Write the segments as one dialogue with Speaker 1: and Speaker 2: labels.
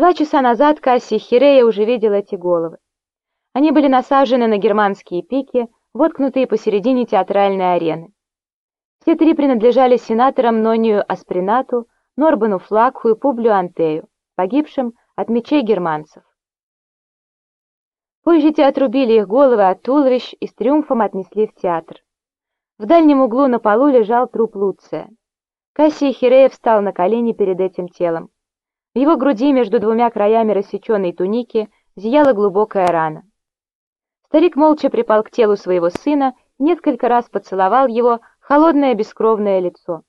Speaker 1: Два часа назад Кассий Хирея уже видел эти головы. Они были насажены на германские пики, воткнутые посередине театральной арены. Все три принадлежали сенаторам Нонию Аспринату, Норбану Флакху и Публю Антею, погибшим от мечей германцев. Позже те отрубили их головы от туловищ и с триумфом отнесли в театр. В дальнем углу на полу лежал труп Луция. Кассий Хирея встал на колени перед этим телом. В его груди между двумя краями рассеченной туники зияла глубокая рана. Старик молча припал к телу своего сына несколько раз поцеловал его холодное бескровное лицо.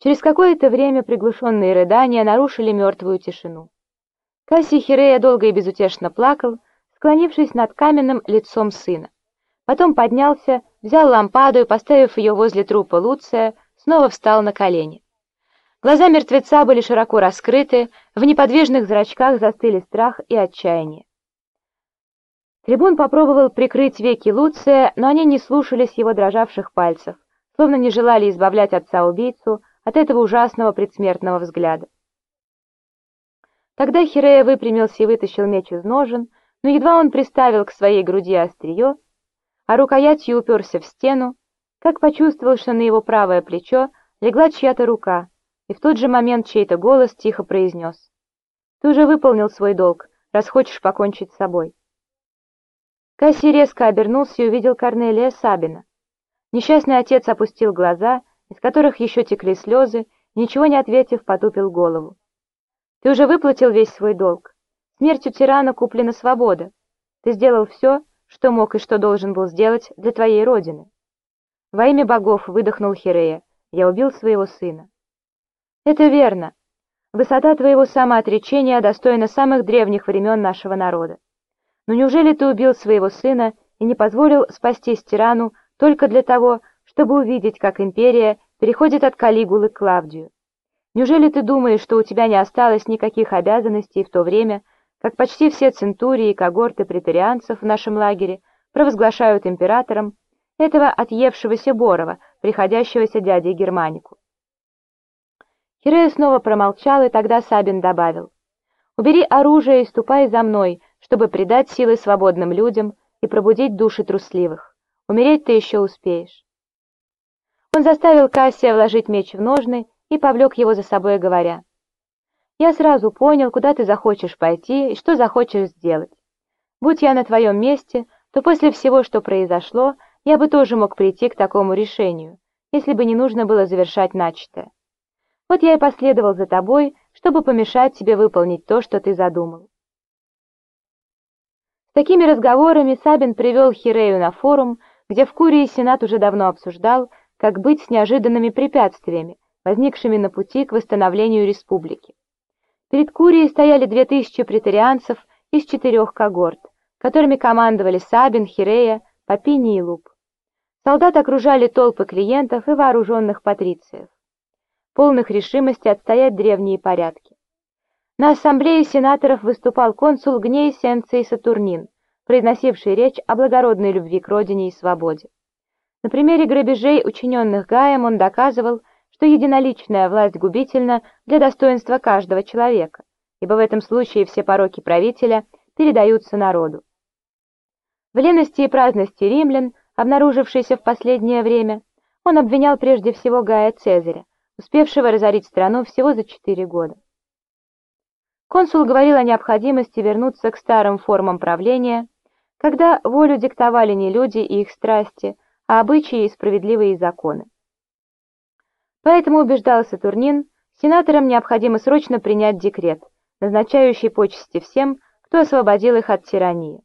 Speaker 1: Через какое-то время приглушенные рыдания нарушили мертвую тишину. Кассий Хирея долго и безутешно плакал, склонившись над каменным лицом сына. Потом поднялся, взял лампаду и, поставив ее возле трупа Луция, снова встал на колени. Глаза мертвеца были широко раскрыты, в неподвижных зрачках застыли страх и отчаяние. Трибун попробовал прикрыть веки Луция, но они не слушались его дрожавших пальцев, словно не желали избавлять отца-убийцу от этого ужасного предсмертного взгляда. Тогда Хирея выпрямился и вытащил меч из ножен, но едва он приставил к своей груди острие, а рукоятью уперся в стену, как почувствовал, что на его правое плечо легла чья-то рука, и в тот же момент чей-то голос тихо произнес. «Ты уже выполнил свой долг, раз хочешь покончить с собой». Касси резко обернулся и увидел Корнелия Сабина. Несчастный отец опустил глаза, из которых еще текли слезы, ничего не ответив, потупил голову. Ты уже выплатил весь свой долг. Смертью тирана куплена свобода. Ты сделал все, что мог и что должен был сделать для твоей родины. Во имя богов выдохнул Хирея. Я убил своего сына. Это верно. Высота твоего самоотречения достойна самых древних времен нашего народа. Но неужели ты убил своего сына и не позволил спастись тирану только для того, чтобы увидеть, как империя переходит от Калигулы к Клавдию? Неужели ты думаешь, что у тебя не осталось никаких обязанностей в то время, как почти все центурии и когорты претарианцев в нашем лагере провозглашают императором этого отъевшегося Борова, приходящегося дядей Германику? Хирея снова промолчал, и тогда Сабин добавил, «Убери оружие и ступай за мной, чтобы придать силы свободным людям и пробудить души трусливых. Умереть ты еще успеешь». Он заставил Кассия вложить меч в ножны и повлек его за собой, говоря, «Я сразу понял, куда ты захочешь пойти и что захочешь сделать. Будь я на твоем месте, то после всего, что произошло, я бы тоже мог прийти к такому решению, если бы не нужно было завершать начатое. Вот я и последовал за тобой, чтобы помешать тебе выполнить то, что ты задумал». С такими разговорами Сабин привел Хирею на форум, где в Курии Сенат уже давно обсуждал, как быть с неожиданными препятствиями, возникшими на пути к восстановлению республики. Перед Курией стояли две тысячи претарианцев из четырех когорт, которыми командовали Сабин, Хирея, Папини и Луп. Солдат окружали толпы клиентов и вооруженных патрициев, полных решимости отстоять древние порядки. На ассамблее сенаторов выступал консул Гней Сенций Сатурнин, произносивший речь о благородной любви к родине и свободе. На примере грабежей, учиненных Гаем, он доказывал, что единоличная власть губительна для достоинства каждого человека, ибо в этом случае все пороки правителя передаются народу. В лености и праздности римлян, обнаружившейся в последнее время, он обвинял прежде всего Гая Цезаря, успевшего разорить страну всего за четыре года. Консул говорил о необходимости вернуться к старым формам правления, когда волю диктовали не люди и их страсти, а обычаи и справедливые законы. Поэтому, убеждался Турнин, сенаторам необходимо срочно принять декрет, назначающий почести всем, кто освободил их от тирании.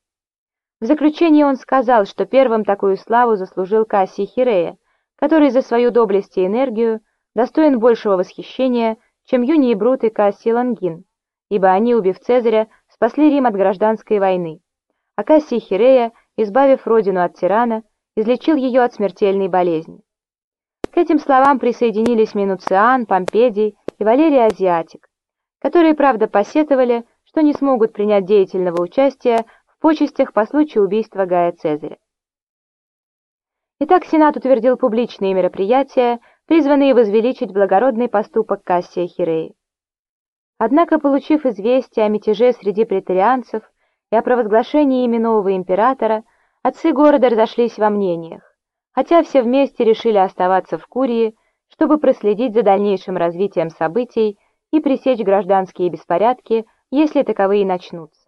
Speaker 1: В заключении он сказал, что первым такую славу заслужил Кассий Хирея, который за свою доблесть и энергию достоин большего восхищения, чем Юний Брут и Кассий Лангин, ибо они, убив Цезаря, спасли Рим от гражданской войны, а Кассий Хирея, избавив родину от тирана, излечил ее от смертельной болезни. К этим словам присоединились Минуциан, Помпедий и Валерий Азиатик, которые, правда, посетовали, что не смогут принять деятельного участия в почестях по случаю убийства Гая Цезаря. Итак, Сенат утвердил публичные мероприятия, призванные возвеличить благородный поступок Кассия Хиреи. Однако, получив известие о мятеже среди претарианцев и о провозглашении ими нового императора, отцы города разошлись во мнениях, хотя все вместе решили оставаться в Курии, чтобы проследить за дальнейшим развитием событий и пресечь гражданские беспорядки, если таковые начнутся.